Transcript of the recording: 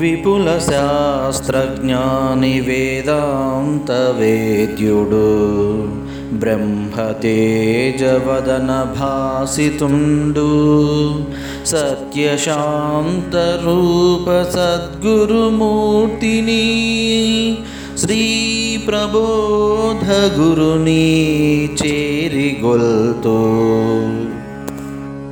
विपुलशास्त्रज्ञानिवेदान्तवेद्युडु ब्रह्मतेजवदनभासितुण्डु सत्यशान्तरूपसद्गुरुमूर्तिनी श्रीप्रबोधगुरुनी चेरिगुल्तु